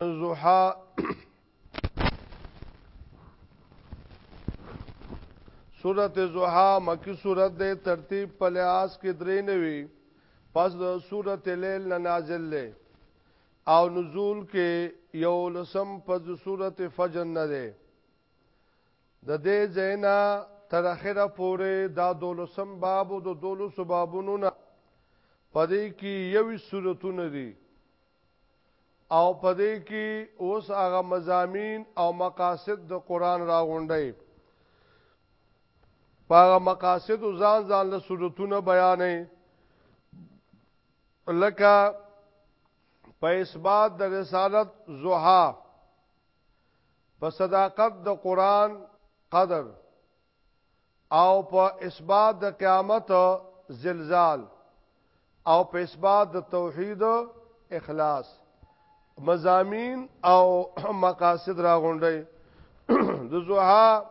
زحا سورت زحا مکی سورت دے ترتیب پلیاس کی دری نوی پس د سورت لیل نه نازل لے او نزول کې یو لسم پس د سورت فجر نه دے د دې زینا تر اخره پورې دا دولسم باب او د دولس بابونو نه پدې کې یوې سورتونه دي او پدې کې اوس هغه مزامین او مقاصد د قران راغونډي پاغه مقاصد ځان ځان له صورتونه بیانې لکه په اثبات د رسالت زوحا په صداقت د قران قدر او په اثبات د قیامت زلزال او په اثبات د توحید اخلاص مزامین او مقاصد را غونډي د زوها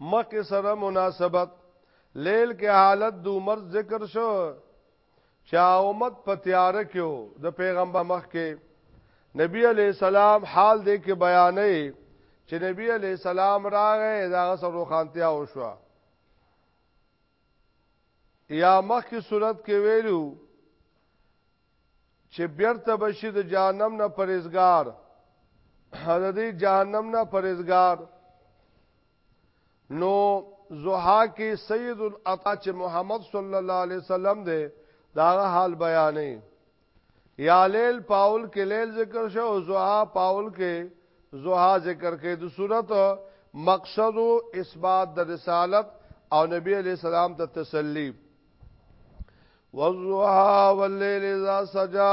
مکه سره مناسبت لیل کې حالت د عمر ذکر شو چا امت په تیار کې د پیغمبر مخ کې نبی علی السلام حال دې کې بیانې چې نبی علی السلام راغې دا سره خانتیا وشو یا مخ کې صورت کې ویلو چې بیرته بشي د جهنم نه پرېزګار د دې جهنم نه پرېزګار نو زوحا کې سید العطا چې محمد صلی الله علیه وسلم دی دا حال بیانې یا لیل پاول کې لیل ذکر شو او زوحا پاول کې زوحا ذکر کې د صورت مقصد او اثبات د رسالت او نبی علیہ السلام ته تسلی والضحى والليل اذا سجى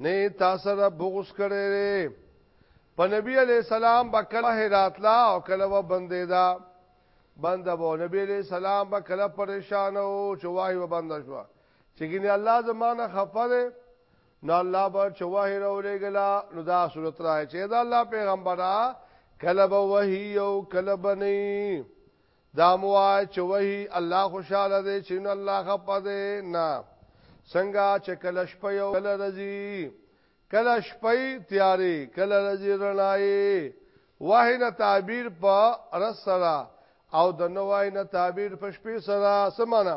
نه تاسو را بغوس کړي په نبی علی السلام بکله هرات لا او کله و بندې دا بند به نبی علی السلام بکله پریشان او چوای و بند شو چې ګنې الله زمانه خفره نو الله به چواه راولې ګلا نو دا صورت راځي چې دا الله پیغمبره کله به وحی او کله به نه دا موا چې وهي الله خوشاله دی چې نو الله خپه دی نه څنګه چې کله شپه یو کله رځي کله شپه تیارې کله رځي رڼایې واه نه تعبیر په رس سره او د نوای نه تعبیر په شپې سره سمانه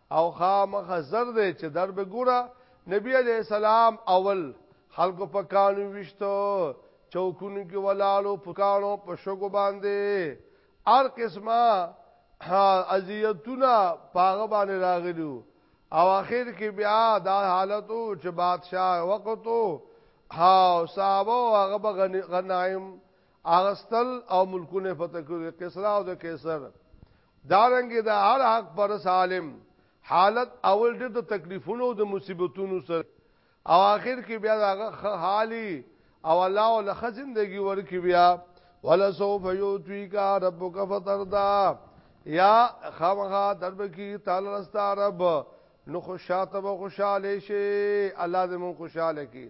او خامخ زر دی چې در به ګوره نبی علیہ السلام اول خلق په کانو وشتو چوکونو کې ولالو په کانو په شګو باندې هر قسمه اذیتونه پاغه باندې راغلو او اخر کې بیا دا حالتو چې بادشاہ وقتو ها صحابه هغه غنایم اغستل او ملکونه فتح کړو قصرا او د قیصر دارنګه د هر حق پر سالم حالت اول ډېر د تکلیفونو او د مصیبتونو سره او آخر کې بیا هغه حالي او الله ول خزندګي ورکی بیا ولا سوف یوتی کا ربک فتردا یا خامخا درب کی تعالی رستا رب نو خوشاته و خوشاله شي الله دې مون خوشاله کی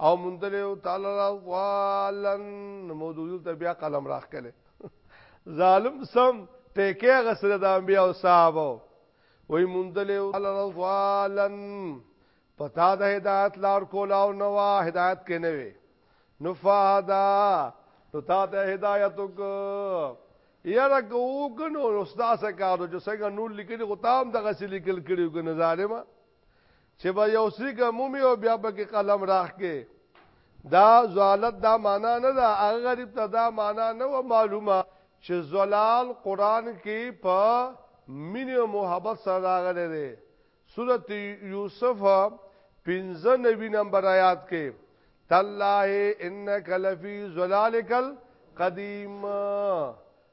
او مندل او تعالی را والن مودودل ته بیا قلم راخ کله ظالم سم ټیکه غسر د انبیا او صحابه وای مندل او تعالی را والن پتا د هدایت لار کولا او نوا هدایت کې نه وي نفادا نو تا ته هدایت وک یاره کو کنو استاد کارو چې څنګه نور لیکلي غو تام دغه سې لیکل کړي کنه ظالما چې به یو سیګه مومي او بیا په کې قلم راخ کې دا زوالت دا معنا نه دا هغه غریب ته دا معنا نه و معلومه چې زلال قران کې په مين او محبت سره راغلي دي سورت یوسف 95 نمبر آیات کې تالله انک لفی زلالکل قدیم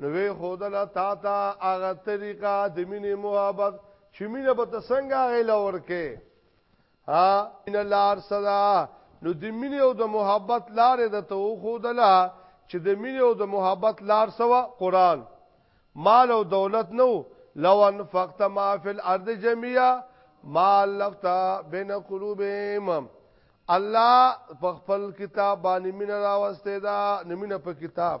نو وی خودل تا تا هغه طریقه د مینې محبت چې مینه به تسنګ هغه لور کې ها ان لار صدا نو د مینې او د محبت لار د تو خودل چې د مینې او د محبت لار سوا قران مال او دولت نو لو انفقت ما فی الارض جميعا ما لفتا بین قلوبهم الله په خپل کتاب باندې مینه راوسته دا نمینه په کتاب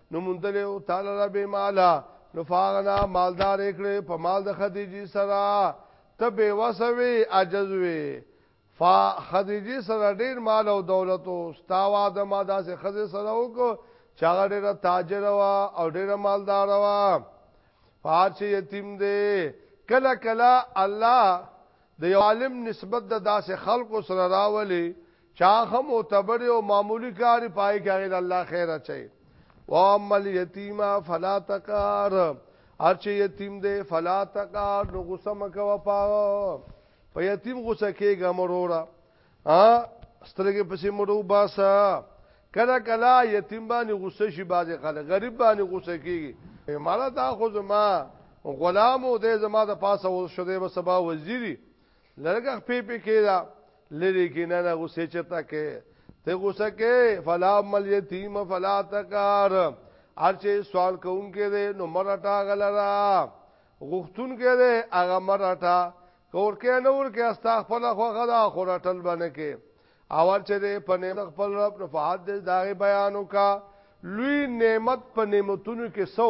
نو مندلې او تعالی را به مالا نو فاغنا مالدار کړې په مال د خدیجه سره ته به وسوي عجز وي فا خدیجه سره ډیر مال او دولت او استاوا د ما داسې خزه سره وکړو چې هغه ډیره تاجر وا او ډیره مالدار وا فارچ یتیم دی کله کله الله د یو عالم نسبت د داسې خلکو سره راولي چا خو معتبر او معمولی کار پای کې غیر الله خیر اچي و عمل یتیم فلا تقار هر چې یتیم دی فلا تقار نو غصه مکو پاو په یتیم غصه کېږه مرورا ا سترګې پسې مړو باسا کله کله یتیم باندې غصه شي باز خلک غریب باندې غصه کېږي مالا دا خو زما غلامو دې زما د پاسه وشو دې به سبا وزيري لرګه خپې پې کې دا لری کې نه نه غوسه چتا کې ته غوسه کې فلا مل یتیم فلا تکار ارچه سوال کوون کې دې نو مرټا غلرا غختون کې دې هغه مرټا کور کې نور کې استا خپل خو غدا خورټل باندې کې اور چې دې په نعمت خپل رب نو فحد دې داغه بیانو کا لوی نعمت په نعمتونو کې سو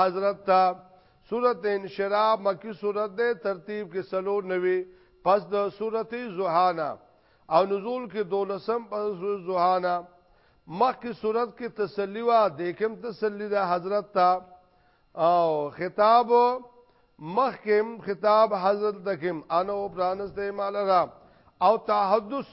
حضرت تا سورت انشراء مکی سورت ده ترتیب کې سلو نوی پس د سورت زوحانا او نزول کې دولسم پس زوحانا مخ کی صورت کې تسلی وا دیکم تسلی ده حضرت تا او خطاب مخ کې خطاب حضرت دکم انا او پرانسته مال را او تحدث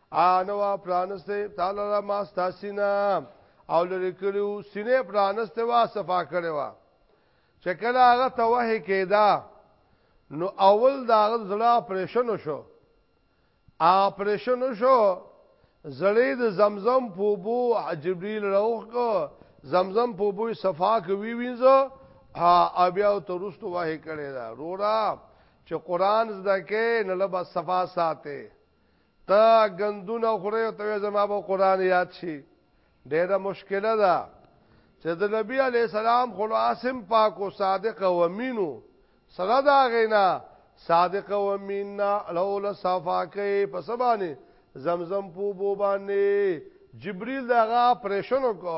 انوا پرانسته تعالی را ما ستاسینا او لری کړو سینې پرانسته وا صفا کړو چې کله هغه توه کېدا نو اول دا هغه زړه اپریشن شو اپریشن شو زړې د زمزم پوبو جبريل روخ کو زمزم پوبو صفا کوي وینځو ها بیا ترستو وه کړی دا رورا چې قران زده کې نه لبا صفا ساته ته غندونه خوري او ته زما به قران یاد شي ډېره مشکله ده چې د نبی علی السلام خلاصم پاک او صادق او امینو سره دا غینا صادق او امین نه لول صفا کوي په سبانه زمزم په بو باندې جبريل دغه پرېشنو کو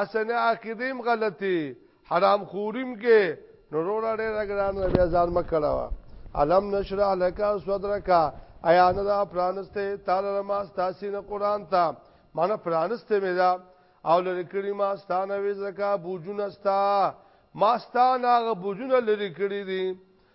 اسنه عقیدیم غلطی حرام خوریم کې نورور اړه رګران بیا ځان مکړه علم نشرع لك صدرك ایا نه دا پرانسته تعالی ما ستاسو نه قران ته مانه پرانسته مې دا او لری کړی ما ستانه وې زکا بوجونه ستا ما ستانه غ بوجونه لری کړی دي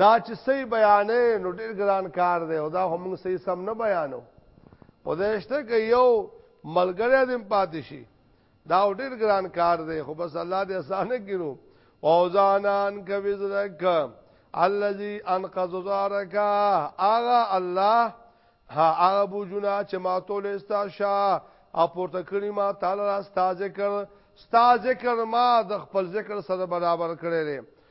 دا چې صحیح بیانې نو ډیر ګران کار دی او دا هم موږ صحیح سم نه بیانو او دا شته کې یو ملګری دې پاتې شي دا ډیر ګران کار دی خو بس الله دې اسانه کړو او ځانان کوي زرک الذي انقذ زارک اغه الله ها هغه بوجونه چې ما تول استاشا او پورته کړی ما تعالی را ستاذ کړ ستاذ کړ ما د خپل ذکر سره برابر کړی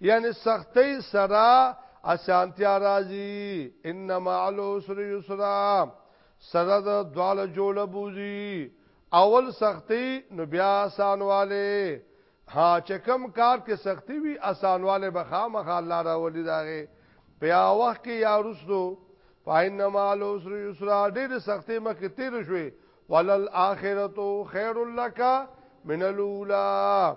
یعنی سختی سرا اسانتیا راځي انما العسر یسرا سره د دواله جوړ بوزي اول سختی نو بیا آسانواله ها چې کم کار کې سختی وي آسانواله به خامخا الله راولي داغه بیا وخت کې یا رسو فینما العسر یسرا ډېر سختي مکه تیر شوي ولل اخرتو خیر لک من الاولى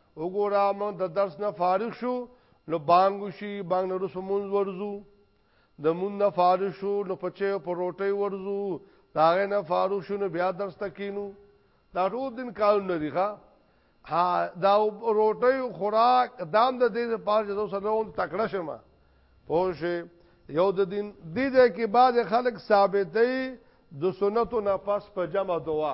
وګوره موږ د درس نه فارغ شو نو بانګ شي بانګ نه رسو مونږ ورزو د مونږ نه فارغ شو نو پچې په روټي ورزو داغه نه فارغ شو نو بیا درس تکینو دا ټول دین کارونه نه دی ښا ها دا روټي خوراک دام د دې لپاره چې زه سره تکړه شم پوه شي یو د دین دې دې کې بعد خلک ثابتې د سنتو نه پس په جمع دوا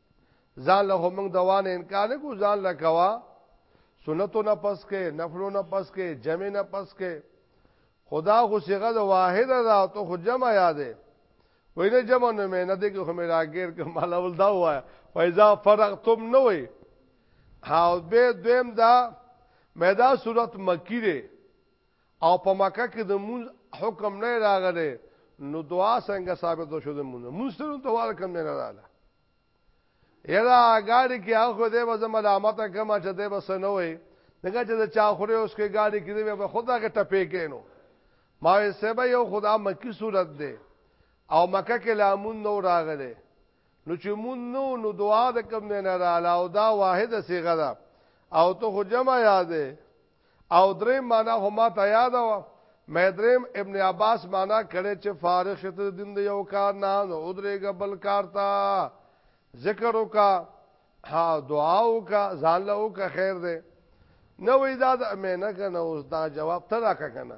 ځان له موږ دوا نه انکار نه کو ځان له کوا سنتو نه پس کې نفلو نه پس کې جمع نه پس کې خدا خو صيغه د واحد ده او ته خو جمع یادې وای نه جمع نه مې نه دې کې خو مې راګیر کوم اول دا وای فایزا فرغتم نه وای او به دویم دا مېدا صورت مکی دی او په مکه کې د مونږ حکم نه راغلی نو دعا څنګه ثابت شو د مونږ مونږ سره دعا کوم نه راغله یلا غاړي کې هغه دې به زما علامت کما چې دې بس نه وي دغه چې چا خوره اوس کې غاړي کې دې به خدا کې ټپې کینو ما یې سبا یو خدا مکی صورت دې او مکه کې لامون نو راغله نو چې مون نو نو دعا د کوم نه رااله او دا واحده صيغه ده او ته خو جمع یادې او دریم معنا خو ما ته یاد و مې دریم ابن عباس معنا کړي چې فارغ شت دین د یو کار نه نو ادرېګ بل کار تا ذکر وکا ها دعا وکا ځان له وکا خیر ده نو وې دا مې نه کنه اوس دا جواب ته راکا کنه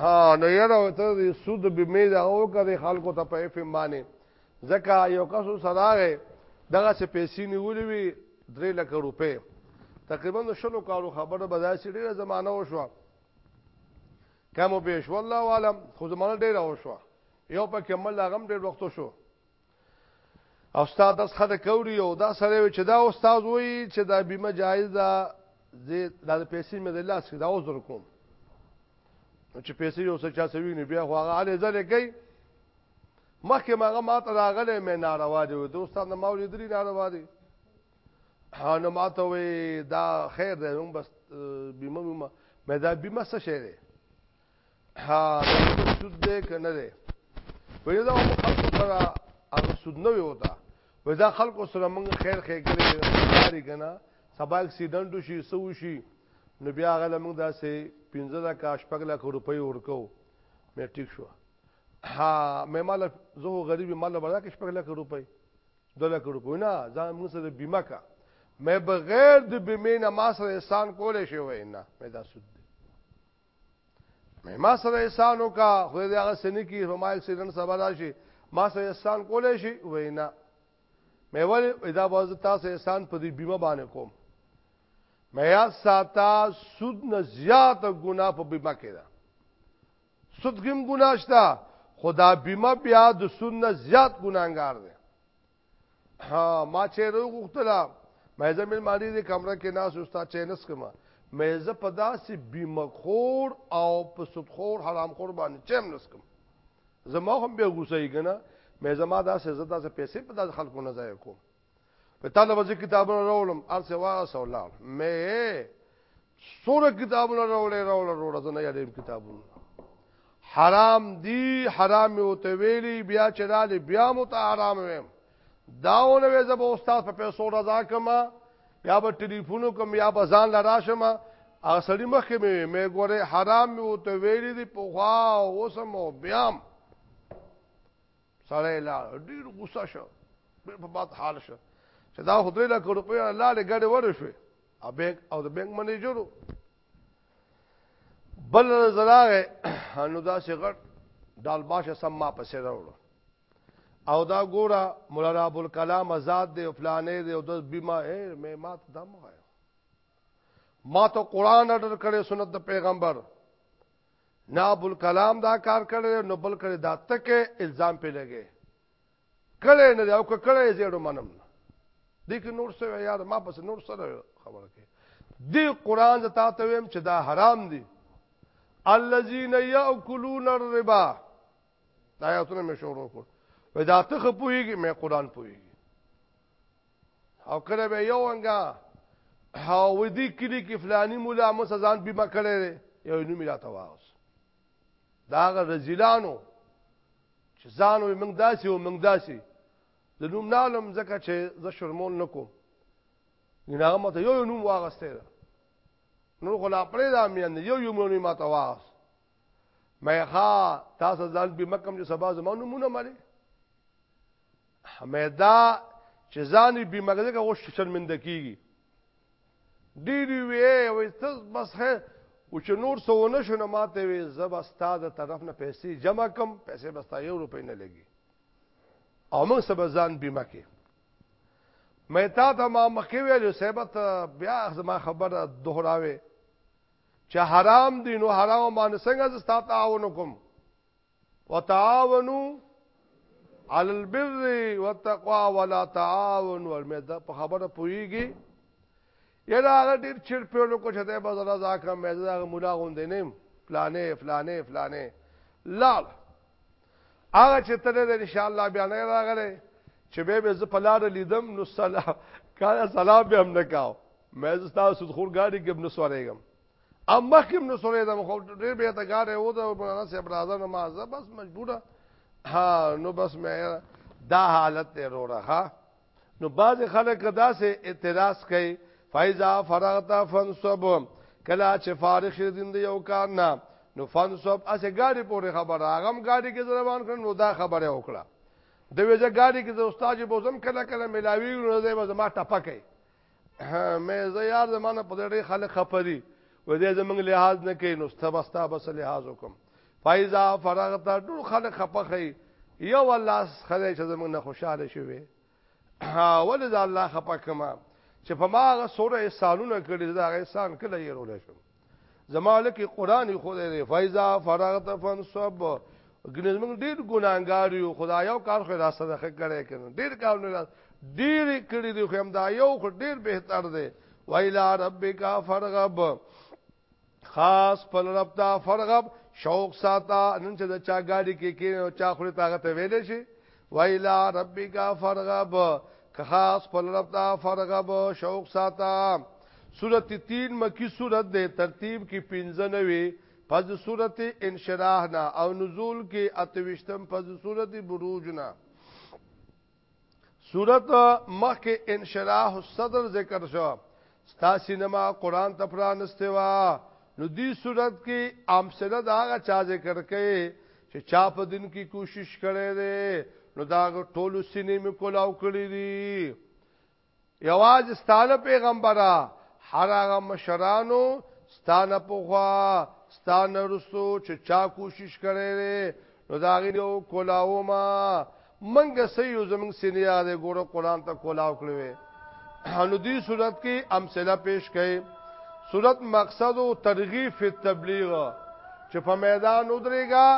ها نو یاره ته د سود بیمه دا او کړې خلکو ته په اف باندې ځکه یو کس سراغه دغه څه پیسې نیولې وي 3 لک روپې تقریبا د شلو کارو خبره به داسې ډیره زمانہ وشو کمو بیش والله عالم خو زمانہ ډیره وشو یو په کمل هغه ډیر وخت شو او استاد داس خده کوری او دا سره وی چې دا استاد وی چې دا بیمه جایز ده زه دا پیسې مې د لاس کې دا اوس درکوم چې پیسې یو څه چا سوي نه بیا خو هغه علي زله کوي مخکې ماغه ماته راغله مې ناروا دي د استاد نه ماوې دري ناروا دي هانو ماته وی دا خیر ده موږ بس بیمه مې دا بیمه څه شي ده ها سود دې کنه دې په یوه خلکو سره هغه سود نه وتا وې دا خلکو سره موږ خیر خیر کړی کاری کنه سبا اکسیډنټ شي سو شي نو بیا غل موږ داسې 15 لک شپږ لک روپۍ ورکو مې ټیک شو ها مې مال زه غریب مال بردا کې شپږ لک روپۍ 2 لک روپۍ نه ځان موږ سره بیمه کا مې بغیر د بیمې نه ما سره احسان کولې شوی نه مې دا سود مې ما سره احسان وکا خو دې هغه سن کې په ما اکسیډنټ سبا راشي ما سره احسان کولای شي وینا مې ول ادا باز تاسو احسان په دې بیمه باندې کوم مې یا ساته سود نه زیات ګنا په بیمه کې ده سود ګم ګناشتا خدا بیمه بیا د سود نه زیات ګناګار ده ها ما چې روغ غختلا مې زميل مالي دې کمره کې ناس استاد چې نس کما مې ز په داسې بیمخور او په سودخور حرام خور باندې چم نس کم زما هم به غوسه یې کنه مې زما داسې زدا سه پیسې په داسې خلکو نه ځای کوم په طالب ځکه کتابونه راولم ارسه واسه ولال مې سوره کتابونه راوړې راوړې راوړې زنه یادیم کتابونه حرام دی حرام او ته ویلی بیا چې را لې بیا مو ته حرام ویم داونه وې زب استاد په پیسو رضا کما یا به ټلیفونو کوم یا به ځان لراشم اصلي مخې مې مې ګوره حرام او ته ویلی دی په خوا اوسم او بیام سره لا ډیر غوسه شو په باد حال شو چې دا خدای له کوړ په لاله ګډه ور شوې او بانک او د بانک منیجرو بل زراغه نو دا شغړ دال باشه سم ما پسې راوړو او دا ګورا مولانا ابو الکلام آزاد دی او فلانې دی او د بیمه اے مې مات دم غایا ما ته قران اډر کړي سنت د پیغمبر نا ابو الکلام دا کار کړي نو بل کړي دا تکه الزام په لګي کړه نه دی او که کړه یې زیړو منم نه دې کې نور څه یار ما پس نور سره خبره کوي دی قران ته تاسو ویم چې دا حرام دي الذين ياكلون الربا دا آیاتونه مې شروع کړ وای دا ته خپويږي مې قران پويږي او کله به یو انګا هاو دې کلی کې فلاني مولا مو سزان بیمه کړي یو نو میرا تواوس دا غ رزیلانو چې ځانو موږ داسي او موږ داسي د نوم نالم زکه چې ز شرمول نکوم ګناغه مته یو نوم واغسته ده نو خلا پرې دا مې یو یو مونږه ما ته واغس مې ښا تاسو ځان به مکم چې سبا زمونږ نمونه مالي حمیدا چې ځان به مګزګه وښ شرمنده کیږي ډېری وی او ته بس خیر او چې نور سونه شونه ماته وی زب استاد طرف نه پیسې جمع کم پیسې بس تا یو روپۍ نه لګي او موږ سب ځان بیمه کې مې تا ته ما مخې ویل سیبت بیا زما خبره دوهراوي چې حرام دي نو حرام باندې څنګه زستا تعاون کوم وتعاونو علی البر والتقوا ولا تعاون والمدا په خبره پويږي یلا هغه ډیر چیر پیلو کو چته به زړه ځکه مې زړه مولا غوندې نیم فلانه فلانه فلانه لال هغه چې تل ان شاء الله بیا نه راغله چې به به ز پلار لیدم نو سلام کله سلام به هم نکاو مې زستا سود خور ګاډي کې ابن سوارېګم ام مخکم نو سره دم خو ډیر به ته غاړه و دا مولانا صاحب راځه نو ما زه بس مجبوره ها نو بس مې دا حالت ته رو رها نو باز خلک دا سه اعتراض کوي فایزا فرغتا فنصب کلا چې فارغ دین دی یو کار نه نو فنصب اسه غاړي پورې خبره هغه غاړي کې روان کړ نو دا خبره وکړه د ویزه غاړي کې د استاد بوزم کله کله ملاوي نو زه ما ټپکې مې زه یار زمانه په ډېر خلک خپري و دې زمنګ لحاظ نه کوي نو ستبستا بس لحاظ وکم فایزا فرغت ټول خلک خپخي یو الله خدای چې زمنګ نه خوشاله شي وي ولې دا الله خپکما چې په ما غ سوره احسانونه کړی دا غ احسان کله یې رول شم زما لکه قران خو دې فایزا فرغت فنصب ګنځ موږ ډیر ګناګار یو خدای یو کار خو را سره کړی کنه ډیر کار نه ډیر کړی دی خو هم دا یو خو ډیر بهتر دی ویلا ربک فرغب خاص پر رب تا فرغب شوق ساته نن چې دا چا ګاډي کې کې او چا خوري طاقت ویلې شي ویلا ربک فرغب که خاص پر رب تا فرغب شوق ساتا سورت تین مکی سورت دے ترتیب کی پینزنوی پس سورت انشراح نا او نزول کی اتوشتم پس سورت بروج نا سورت مخ کې انشراح الصدر ذکر شو ستا سینما قران ته پرانسته وا نو دې صورت کې امثله دا هغه چا ذکر کړي چې چا په دین کې کوشش کړي دي نو دا ټول سینې کولاو کړی دي یواز ستانه پیغمبره هر هغه مشرانو ستانه پوغا ستانه رسو چې چا کوشش کړي دي نو دا غي یو کولاو ما منګ سه یو زمنګ سینیا دې ګوره قران ته کولاو کړوي نو دې صورت کې امثله پیش کړي صورت مقصد او ترغیب فی تبلیغ چې په میدان ودرېګا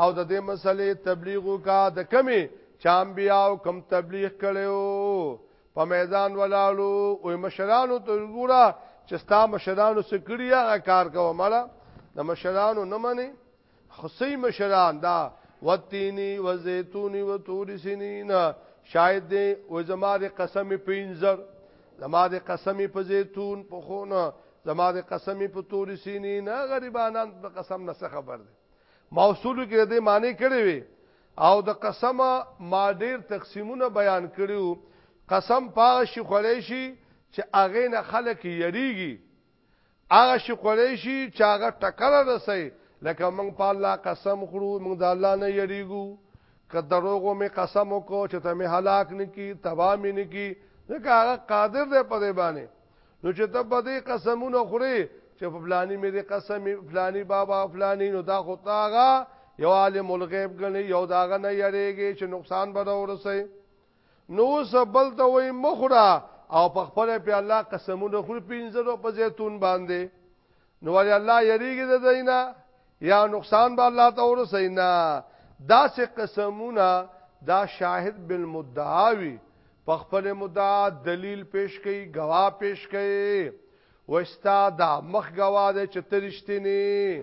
او د دې مسلې تبلیغو کا د کمی چام بیا او کم تبلیغ کړو په میدان ولالو او مشرانو ته ګوره چې ستا مشرانو سکړیا کار کوه مړه د مشرانو نه مني خصي مشران دا وتینی وزیتونی وتور سنین شاید دی و زما د قسم په انذر زما د قسم په زیتون په خونه زما د قسم په تور سینې نه غریبانان په قسم نه څه خبر دي موصول کې دې معنی کړی وي او د قسم ما ډیر تقسیمونه بیان کړیو قسم پاغه شي خړې شي چې اغه نه خلک یریږي هغه شي کولای شي چې هغه ټکر رسي لکه موږ په الله قسم خورو موږ د الله نه یریګو که دروغو می قسم وکړو چې ته می هلاک نکی تبا می نکی ځکه هغه قادر دی په دې باندې نو چې ته په دې قسمونه خوري چې په فلانی می دې قسم فلانی بابا فلانی نو دا خو تاغه یو عالم الغیب غني یو داغه نه یریږي چې نقصان به ورسي نو اوس بل ته وای مخرا او په خپل په الله قسمونه خور پینځرو په زیتون باندې نو ولې الله یریږي د دینا یا نقصان به الله ته ورسینا دا سه قسمونه دا شاهد بالمدعاوی په خپل مدعا دلیل پیش کړي گواه پیش کړي وستا دا مخ گواه ده چې ترشتنی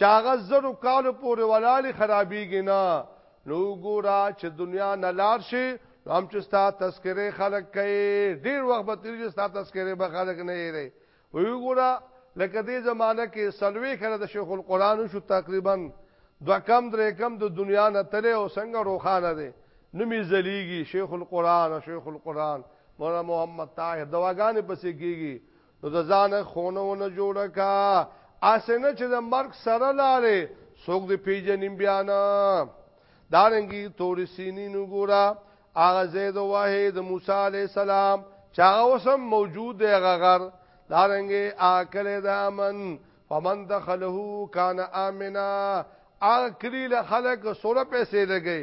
چاغه زرو کالو پورې ولالی خرابېږي نه نو ګورا چې دنیا نه لار شي هم چې ستا تذکره خلق کوي ډیر وخت به تیر چې ستا تذکره به خلق نه یې وي ګورا لکه دې زمانہ کې سلوي کړه د شیخ القرآن شو تقریبا دو کم درې کم د دنیا نه تله او څنګه روخانه دي نومي زلیږي شیخ القرآن شیخ القرآن مولانا محمد طاهر دواګانې پسې کیږي نو د ځان خونه ونه جوړه کا اسنه چې د مرګ سره لاله څوک دی پیجنیم بیان دارنګي تور سینین وګوره هغه زید واحد موسی علی السلام چا اوسم موجود دی غغر دارنګي اکل د امن فمن دخله کان امنا اکلی له خلق سوره پیسې لګي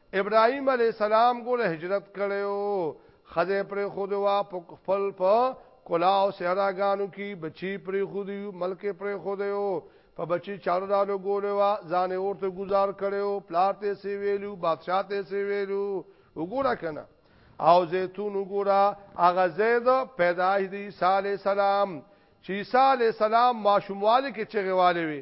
ابراهيم عليه السلام ګوره هجرت کړو خزه پر خود وا په خپل په کلا او صحراګانو کې بچي پر خود یو ملک پر خود یو په بچي چارو دالو ګوره وا ځان اورته گزار کړو پلاته سی ویلو بادشاہ ته سی ویلو وګوره کنه او زيتون وګوره اغه زید پیدائش دی صالح سلام چې صالح سلام ماشوموالي کې چغواله وي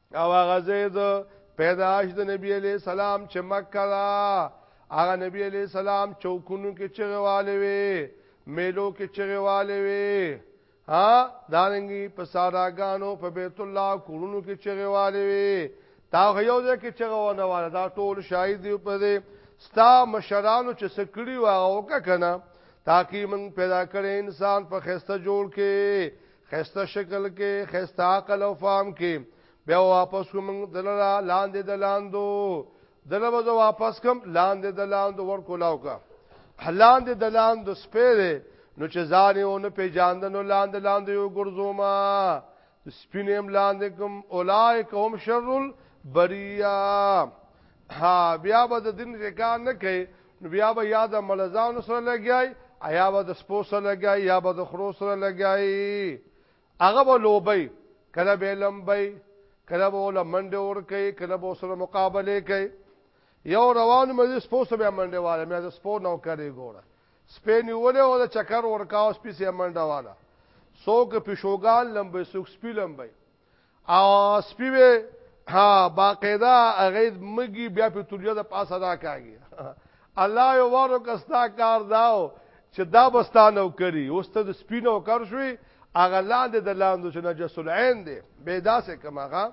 او هغه زید پیدائش د نبی علی سلام چې مکه دا هغه نبی علی سلام چوکونو کې چغواله وی میلو کې چغواله وی ها دانګي په ساراګانو په بیت الله کورونو کې چغواله وی تا یو ځای کې چغونه واله دا ټول شاهد دی په دې ستا مشرانو چې سکړی واو کنه تاکي من پیدا کړې انسان په خسته جوړ کې خسته شکل کې خسته عقل او فهم کې بیا واپس کوم دللا لاندې د لاندو دللا وځو واپس کوم لاندې د لاندو ور کولاو کا لاندې د لاندو سپېره نو چې ځان یې ونه پیژاندنو لاندې لاندې یو ګرځوما سپینم لاندې کوم اولایک هم شرل بریا ها بیا به د دین ذکر نه کوي نو بیا به یاد ملزان سره لګیای ایا به د سپو سره لګیای یا به د خرو سره لګیای هغه به لوبي کله به لمبي کله به لمنډ ور کوي کله به سره مقابله کوي یو روان مې سپو سره به منډه واله مې د سپو نو کړی ګوره سپې نیولې او د چکر ورکاو سپې سي منډه واله سوک پښوګان لمبي سوک سپې لمبي او سپی وی ها باقاعده هغه مګي بیا په تولیا د پاسه دا کاږي الله یو وارو کستا کار داو چې دا بستانو کری اوس ته د سپینو کار شوی هغه لاندې د لاندې چې نجس العين دی به داسې کماغه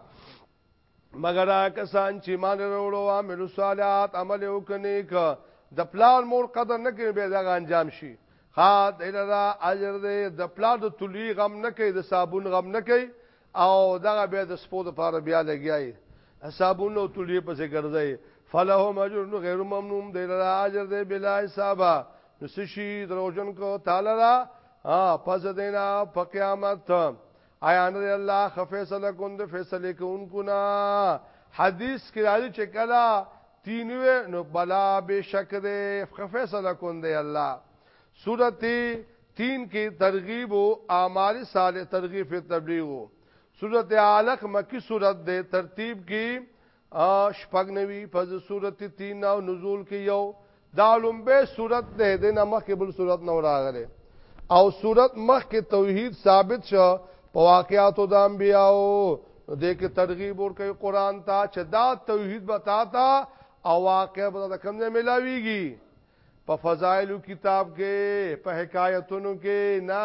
مگر کسان چې مان وروړو عمل صالحات عمل وکني ک د پلان مور قدر نه کوي به دا انجام شي ها دلرا اجر دې د پلا د تلی غم نه کوي د صابون غم نه کوي او دغه به د سپو د پاره بیا لګیای صابون او تلی په څه ګرځي فلهم اجر غیر ممنون دی لرا اجر دی بلا حسابا نسشی دروجن کو تعالی را پس دینا په قیامت آیا نه الله خفیصله کوند فیصله کوونکو نه حدیث کې راځي چې کلا تینوې نو بلا بشک دې خفیصله کوند الله سورته تین کې ترغیب او اعمال صالح ترغیب په تبلیغ سورته علق مکی سورته ترتیب کې ا شپږ نوی پس صورت تین او نزول کې یو دا لومبه صورت ده د نمخ کې بل صورت نو راغله او صورت مخ کې توحید ثابت شو په واقعاتو د انبیاو نو دې کې ترغیب ور کوي قران ته چې دا توحید بتا تا او واقع به د کوم ځای ملاويږي په فضایل کتاب کې په حکایتونو کې نه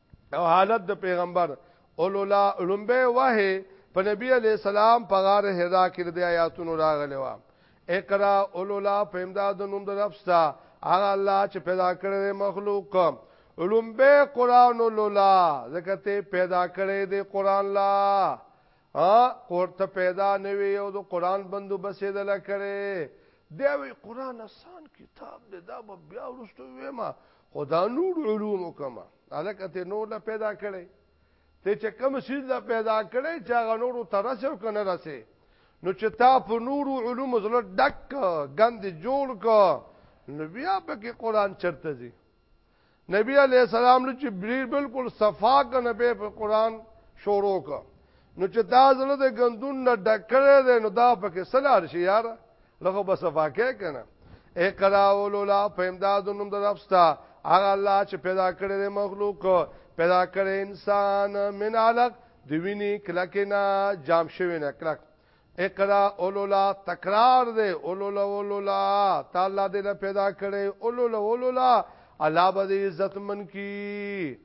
او حالت د پیغمبر اولولا لومبه وه په نبی علی السلام په غار حرا کې د آیاتونو راغلی و اقرا اولولا په امداد نوم د ربستا هغه الله چې پیدا کړی مخلوق لومبه قران اولولا زکه ته پیدا کړی دی قران لا ا قرت پیدا نه وی او د قران بندو بسې دل کړي دی وی قران آسان کتاب دی دا به بیا ورستو وی ما خدا نور علوم کما الکه ته نور لا پیدا کړي ته چې کوم شي لا پیدا کړي چې هغه نور ترسه کنه رسه نو چې تا په نور علوم زړه ډک غند جوړ کو نو بیا به کې قران چرته زی نبی علیہ السلام نو چې بلیل بالکل صفا کنه په قران شروع ک نو چې دا زړه د غندون نه ډکړې ده نو دا پکې سلار شي یار لغه بس صفا کې کنه اقرا ولولا فهمداد نوم د ربستا هغه الله چې پیدا کړی د مخلوق پیدا کړی انسان من علق دویني کلکنا جام شوی نه کلک اقرا اولولا تکرار دے اولولا اولولا تا اللہ دے پیدا کرے اولولا اولولا اللہ با دے عزت من کی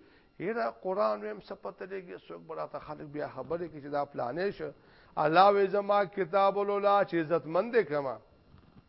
یرا قران ویم سپته لګي څوک بڑا ته خلک بیا خبرې کې چې دا پلانې شه الله وې زما کتاب اولولا چې عزت مند کما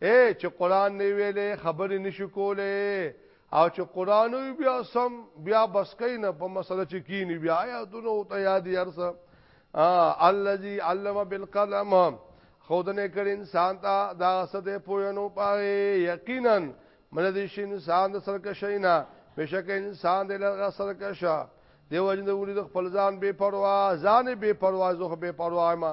اے چې قران نه ویلې خبرې نشو کولې او چې قران وی بیا سم بیا بس کین نه په مسله چې کینی بیا یا دونو ته یاد یارس الذي علم بالقلم خودنه کړ انسان ته دا ست پوینو پاره یقینا من دې شي انسان د سرکشینا بشک انسان دې لږه سرکشا دیو جن د ولید خپل ځان بے پروا ځان بے پروا زخه بے پروا ما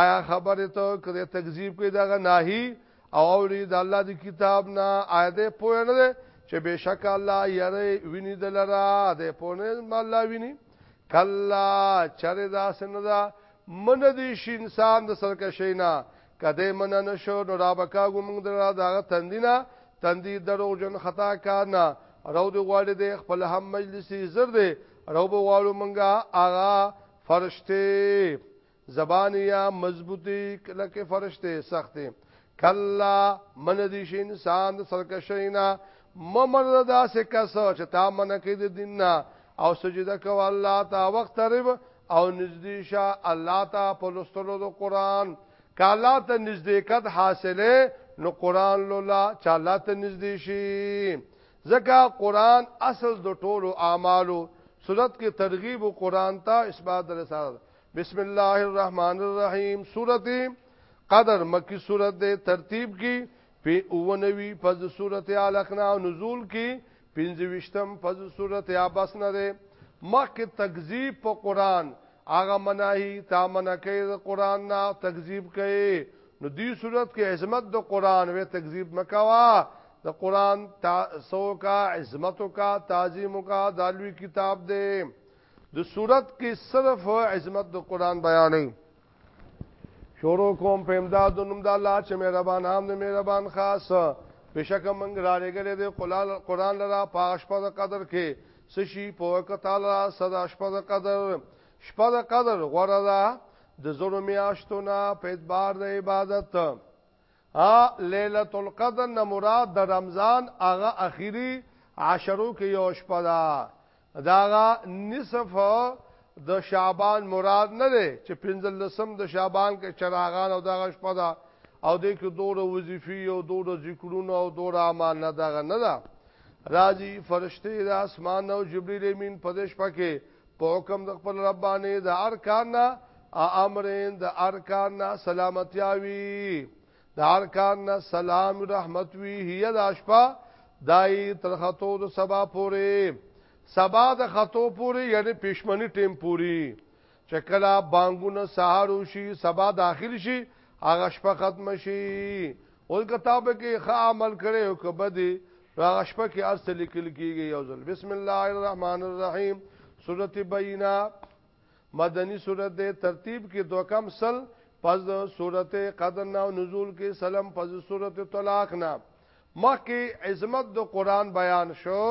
آیا خبره ته کړه تکذیب کوي دغه ناهي او اوري د الله دی کتاب نه آیت پوه نه ده چې بشک الله یری ویني دلرا ده پوه نه الله ویني کلا چره دا سندا من دی شي انسان د سرکشینا کده من نه شو نو را بکا ګم دلرا دغه تندینا تندی درو جن خطا کانا رو دی غواړي د خپل هم مجلسي زر دی رو به غواړو مونږه آغا فرشته زبان یا مضبوطی لکه فرشته سخته کلا من دي شي انسان د سرکشینا ممر دا سه کس چې تا من کې د دیننا او سجده کو الله تا وخت رب او نږدې شه الله تا په لستلو د قران کالا ته نزدېکت حاصله نو قران لولا چاله ته نږدې شي ځکه قران اصل د ټولو اعمالو صورت کې ترغیب قران ته اثبات رساله بسم الله الرحمن الرحیم سورت قدر مکی سورت دے ترتیب کی پی اوونوی پز سورت علقنا و نزول کی پینزوشتم پز سورت عباس ندے مخ کی تکذیب پا قرآن آغا مناہی تا منکی دا قرآن نا تکذیب کئی نو دی صورت کې عظمت د قران وې تکذیب مکوا د قران تا سو کا عظمت کا تعظیم کا دالوی کتاب دې د صورت کې صرف عظمت د قران بیانې شروع کوم په امداد نوم د الله چې مهربان عام نه مهربان خاص بشک من را لګلې د قران قران لرا پاش په قدر کې سشي په وکتاله صدا شپه د قدر شپه د قدر غره ده د زړو میاشتونه په اعتبار د عبادت ها ليله القدر نه مراد د رمضان هغه اخیری عشرو کې یو شپه ده داغه نصف د شعبان مراد نه دی چې پنځل لسم د شعبان کې چراغان او دغه شپه ده او دې کې دوره وظیفي او دوره ذکرونه او دوره اعمال نه دغه نه ده راځي فرشته د اسمان او جبرئیل امین په دې شپه کې په حکم د خپل رب باندې د ارکان نه امرین د ارکان نه سلامتیا وی د ارکان نه سلام رحمت وی هي د اشپا دای تر خطو د سبا پورې سبا د خطو پورې یعنی پښمنی ټیم پورې چې کله بانګونه سهار وشي سبا داخل شي هغه شپه ختم شي اول کتاب کې ښه عمل کړي او کبدي نو هغه شپه کې ارڅ لیکل کیږي یو ځل بسم الله الرحمن الرحیم سورۃ بینه مدنی سورۃ د ترتیب کې دو کم سل پس د سورۃ قدر نو نزول کې سلام پس سورۃ طلاق نه مخکې عظمت د قران بیان شو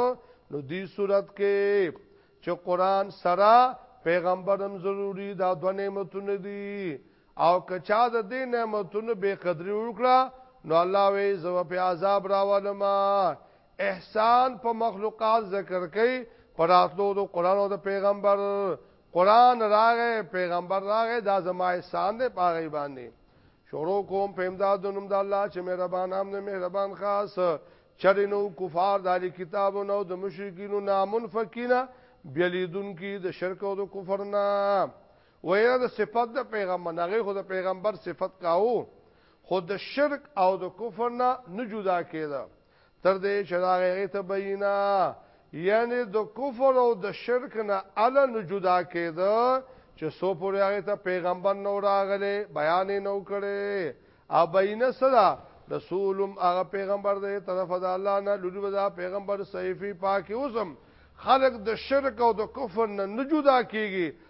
نو دی سورۃ کې چې قران سره پیغمبرم ضروری دا دو نعمتونه دي او که چا د دې نعمتونو بے قدری وکړه نو الله وی زو په عذاب راولم احسان په مخلوقات ذکر کوي پراتلو د قران او د پیغمبر قران راغې پیغمبر راغې دا زما احسان دی پاغه باندې شروع کوم په امداد نوم د الله چې مهربان هم نه مهربان خاص چرینو کفار د کتابو نو د مشرکینو نامنفقینا بیلیدون کی د شرک او د کفر نه وینا د صفت د پیغمبر هغه خو د پیغمبر صفت کاوه خود د شرک او د کفر نه نه جدا کېده تر دې چې دا غیره ته بینا یعنی د کفر او د شرک نه ال نه جدا کېده چې سو پورې هغه ته پیغمبر نو راغله بیان نو کړي او بینه صدا رسولم هغه پیغمبر دې طرف د الله نه لوري ودا پیغمبر صحیفي پاکي اوسم خلق د شرک او د کفر نه نه جدا کیږي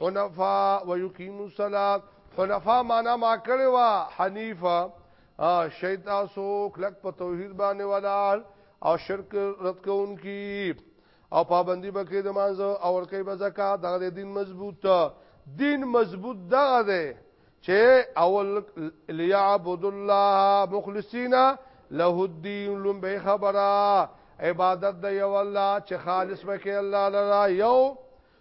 حنفاء ويقيموا الصلاه حنفاء معنا ما کړي وا حنيفه شیطان سو کلک په توحید باندې ولال او شرک رد کوونکی او پابندی بکې د مانزه او ورکې به زکات دغه دین مضبوط دین مضبوط دغه دی چې اول ليعبد الله مخلصین له الدين لم به خبره عبادت د یو الله چې خالص بکې الله لرا یو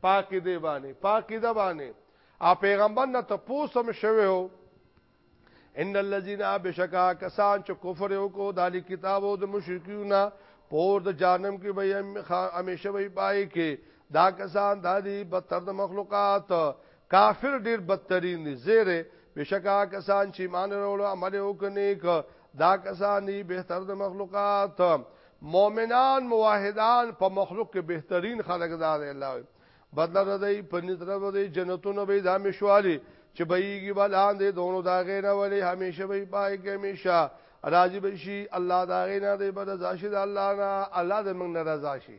پاکی دی باندې پاکی ده باندې ا پیغمبر نه ته پوسم شوی هو ان الذين بشکا کسان چې کفر وکړو د علی کتابو د مشرکیونه پور د جانم کې به همیشه وي پای کې دا کسان د دې بدتر د مخلوقات کافر ډیر بدترین دي زیره بشکا کسان چې مان وروړو عمل وکني دا کسان دي بهتر د مخلوقات مؤمنان موحدان په مخلوق کې بهترین خلق دا دی الله وي بدل ردی په نظر ردی جنتونه به دامه شوالي چې بهږي بلان دي دونو دا غینه ولی همیشه به پای کې همیشه راضي بشي الله دا غینه دی بل رضا شي د الله نه الله دې موږ نه رضا شي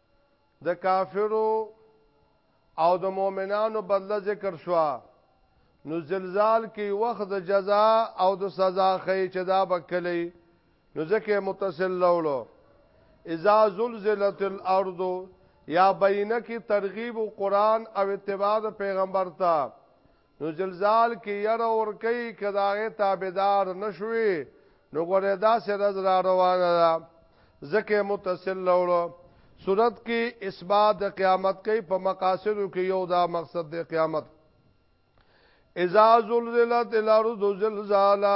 د کافرو او د مؤمنانو بدله ذکر شوا نو زلزال کې وخت د جزا او د سزا خې چې دا بکلی نو ځکه متصل لولو اذا زلزلت الارض یا بینه کې ترغیب قرآن او اتباع پیغمبر ته نو زلزال کې یره ور کوي کداغه تابعدار نشوي نو ګوره دا سره را روانه ده ځکه متصل لولو صورت کې اثبات د قیامت کوي په مقاصدو کې یو دا مقصد د قیامت اذا زلزلت الارض زلزالا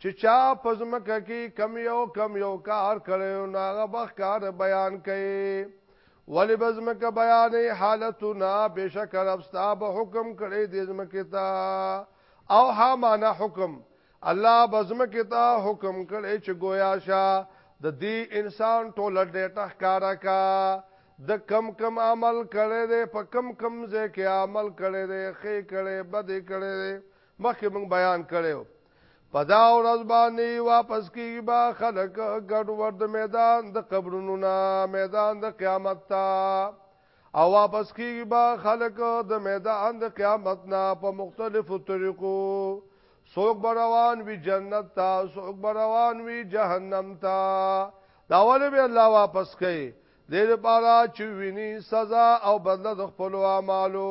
چې چا په ځمکه کې کم یو کم یو کار کړی نو هغه به ښکار بیان کوي ولې به ځمکه بیانې حالتونه بېشکه رب ستا به حکم کړی دې ځمکې ته او ها معنا حکم الله به ځمکې ته حکم کړی چې گویا شه د دې انسان ټول ډېټه ښکارا کا د کم کم عمل کړي دي په کم کم ځای کې عمل کړي دي خې کړي بد کړي دي مخکې موږ بیان کړو په دا ورځ باندې واپس کیږي با خلک ګډ ورد میدان د قبرونو نه میدان د قیامت ته او واپس کیږي با خلک د میدان د قیامت نه په مختلفو طریقو سوق بروان وی جنت تا سوق بروان وی جهنم تا دا ولې به الله واپس کوي دې لپاره چې ویني سزا او بدله د خپل اعمالو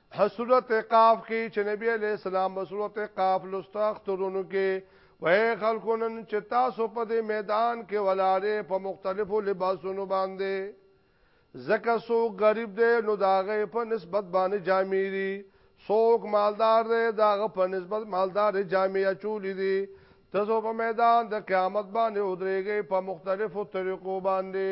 حسورت قاف کی چې نبی علیہ السلام بسورت قاف لستاخترونو کی وای خلکونن چې تاسو په دې میدان کې ولاړې په مختلفو لباسونو باندې زکه سو غریب دی نو داغه په نسبت باندې جامې دي سوک مالدار دی داغه په نسبت مالدار جامې چولې دي تاسو په میدان د قیامت باندې ودرېږئ په مختلفو طریقو باندې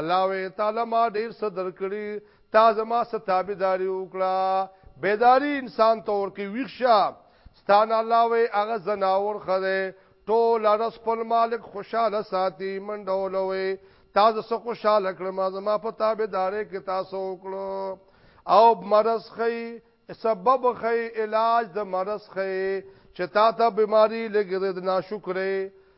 الله وی تعالی ما ډیر څه درکړي تا زما ستابیداری وکړه بیداری انسان تور کې ویښه ستان الله وی هغه زناور خره ټول رس خپل مالک خوشاله ساتي منډولوي تاسو سو خوشاله کړم زما په تابعدارې کې تاسو وکړو او مرز خي سبب خي علاج د مرز خي چې تا ته بيماري لګره د ناشکرې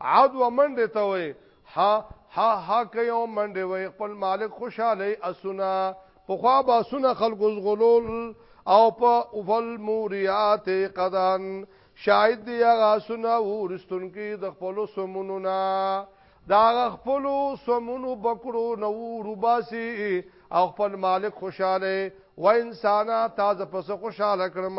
عدو منډه ته وای ها ها ها کوي او منډه وای خپل مالک خوشاله اسونه په خوا باسونه خلکو زغلول او په اوفل موریات قدان شاید دی هغه سونه ورستون کې د خپل سمونو نه دا خپل سمونو بکړو نو روباسي او خپل مالک خوشاله و انسانا تازه پس خوشاله کړم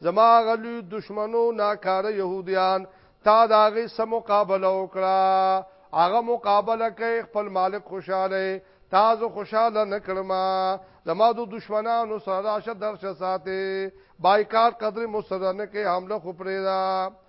زما غلی دشمنو ناکاره يهوديان تا داغه سم مقابله وکړه هغه مقابله کوي خپل مالک خوشاله تاسو خوشاله نکړم زما د دشمنانو سره راشه درشه ساتي بایکاټ قدر مسره نه کې حمله خو پرې دا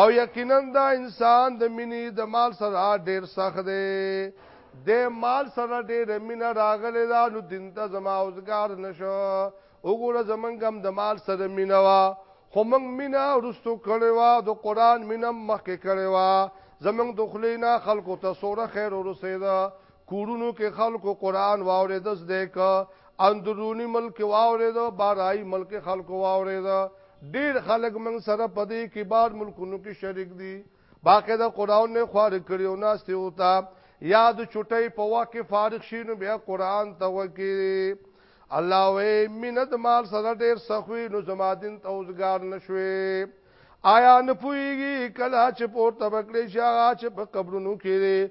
او یقینا دا انسان د مینې د مال سره ډیر سخت دی د مال سره ډیر مینه راغلی دا نو دین ته زما اوزګار نشو وګوره زمنګم د مال سره مینه وا خو موږ مینه ورستو کړی وا د قران مینه مخکې کړی وا زمنګ دخلینا خلکو ته سوره خیر ورسېده کورونو کې خلکو قران واورې دز دې ک اندرونی ملک واورې دا بارای ملک خلکو واورې دا ډیر خلک موږ سره په دې کې بار ملکونو کې شریک دي باقی دا قران نه خوار کړی او ناس ته وتا یاد چټي په واکه فارغ شینو بیا قران ته وکی الله وې مینت مال سره ډیر سخوي نو زما دین ته اوسګار نشوي آیا نه پويږي کله چې پورته بکړې شي هغه چې په قبرونو کې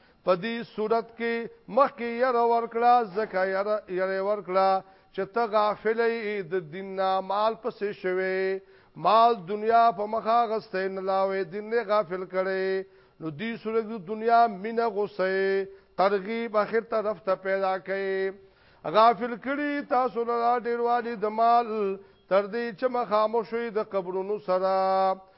په دې صورت کې مخکې یره ورکړه زکه یره یره ورکړه چې ته غافل یې د دین نه مال پسې شوي مال دنیا په مخه غستې نه لاوي دین نه غافل کړي نو دې صورت د دنیا مینه غوسه ترغیب اخر طرف ته پیدا کړي غافل کړي تاسو نه ډیروالي د مال تر دې چې مخامخ شوي د قبرونو سره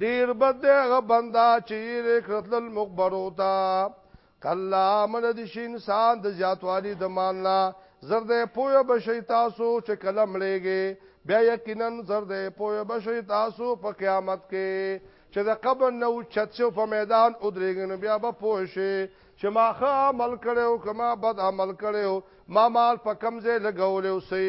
ډیر بد دی هغه بندا چې یې کړل المقبرو تا کلا من د شي انسان د زیاتوالي د مال نه زرده پوهه بشي تاسو چې کلم لېږي بیا یقینا زرده پوهه بشي تاسو په قیامت کې چې د قبر نو چتسو په میدان او درېګنو بیا به پوه شي چې ما ښه عمل کړو کما بد عمل کړو ما مال په کمزې لګولې اوسې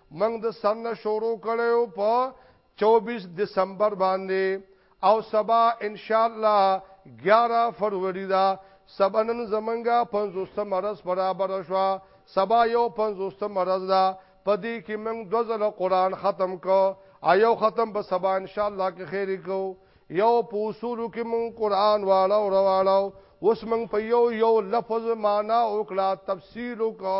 موږ د سر نه شروع کړو په 24 دسمبر باندې او سبا ان شاء الله 11 فروری دا سبا نن زمنګا 50 مرز برابر شو سبا یو 50 مرز دا پدې کې موږ د ځله قران ختم کو ایو ختم به سبا ان شاء الله کې خیر کو یو پوسورو کې موږ قران والا او روالا اوس موږ په یو یو لفظ معنا او کلا تفسیر وکړو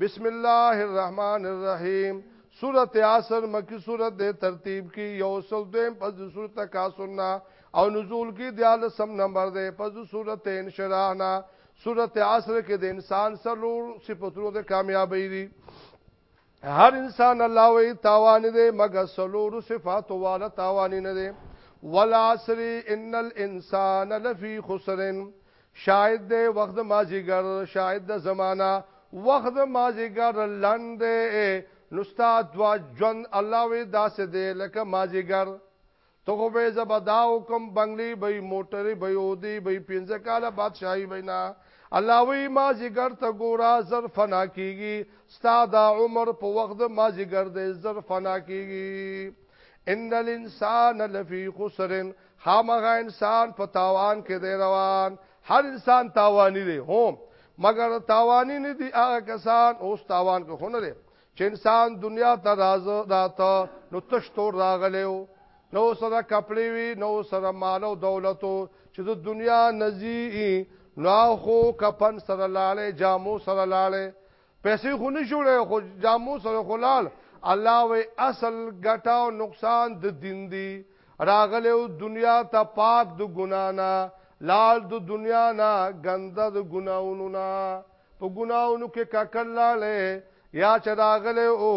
بسم الله الرحمن الرحیم سورت عصر مکی سورت دے ترتیب کی یو سل دویم پس دو سورت تکاسرنا او نزول کی دیال سم نمبر دے پس دو سورت انشراحنا سورت عصر کې د انسان سلور صفتونو د کامیابی دی هر انسان الله وی تاوان دی مګر سلور صفات والا تاوان نه دی والعصر ان الانسان لفی خسرن شاهد دی وخت د مازیګر شاهد د زمانه وخت د مازیګر لنډ دی نو ستا دوا ژوند الله وی داسې دی لکه مازیګر ته خو به زبدا حکم بنگلی به موټری به اودی به پنځه کاله بادشاہي بینا الله وی ما زیګر ته ګورا زر فنا کیږي ستا دا عمر په وخت ما زیګر دې زر فنا کیږي ان الانسان لفی خسرن خامغه انسان په تاوان کې دی روان هر انسان تاوانی دی هم مګر تاوانی نه دی هغه کسان اوس تاوان کې خونه دی چې انسان دنیا ته راځو راته نو تشتور راغلیو نو سره کپړې وی نو سره مال او دولتو چې د دنیا نزی نو خو کپن سره لاله جامو سره لاله پیسې خو نه جوړه خو جامو سره خلال الله وی اصل ګټه او نقصان د دین دی راغله دنیا ته پاک د ګنا نه لال د دنیا نه ګنده د ګناونو نه په ګناونو کې ککړ لاله یا چې راغله او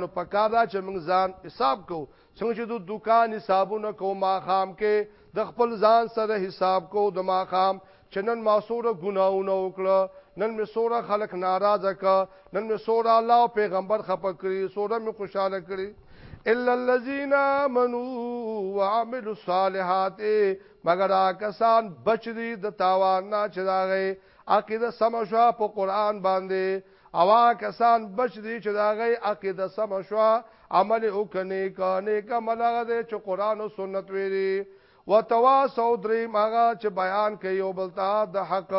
نو پکار دا چې موږ ځان حساب کو څنګه چې د دکان حسابونه کو ماخام کې د خپل ځان سره حساب کو د ماخام چې نن ما سوره ګناونه وکړه نن می سوره خلق ناراض ک نن می سوره الله او پیغمبر خپه کړی سوره می خوشاله کړی الا الذين امنوا وعملوا الصالحات مگر کسان بچ دي د تاوان نه چراغه عقیده سم شو په قران باندې او هغه کسان بچ دي چې دا غي عقیده سم شو عمل وکني کني کمل هغه دي چې قران او سنت ویلي وتواسو درې ماغه چې بیان کوي او بلتا د حق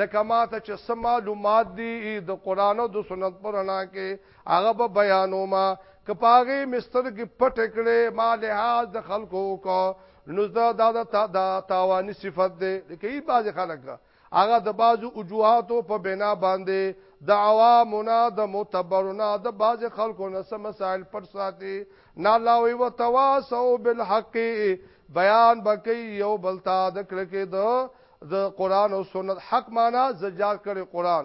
لکه ماته چې سم معلومات دي د قران او د سنت پر انا کې هغه به بیانو ما کپاغه مستر کې پټ کړي ما لحاظ د خلکو کو نو دا دا دا تاوانی صفت ده لکه ای باز خلک هغه د بعضو وجوهاتو په بنا باندې د عوامو نه د معتبرو نه د بعضې خلکو نه څه مسائل پټ ساتي نه الله وایي وتواصوا بالحق بیان به کوي یو بل ته د کلکې د د قرآن او سنت حق معنا زجار کړي قرآن